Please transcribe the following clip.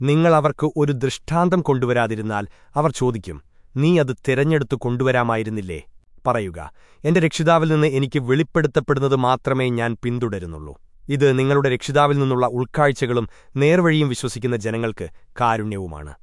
നിങ്ങൾ അവർക്ക് ഒരു ദൃഷ്ടാന്തം കൊണ്ടുവരാതിരുന്നാൽ അവർ ചോദിക്കും നീ അത് തിരഞ്ഞെടുത്തു കൊണ്ടുവരാമായിരുന്നില്ലേ? പറയുക എന്റെ രക്ഷിതാവിൽ നിന്ന് എനിക്ക് വെളിപ്പെടുത്തപ്പെടുന്നത് മാത്രമേ ഞാൻ പിന്തുടരുന്നുള്ളൂ. ഇത് നിങ്ങളുടെ രക്ഷിതാവിൽ നിന്നുള്ള ഉൾക്കാഴ്ചകളും നേർവഴിയും വിശ്വസിക്കുന്ന ജനങ്ങൾക്ക് കാരുണ്യവുമാണ്.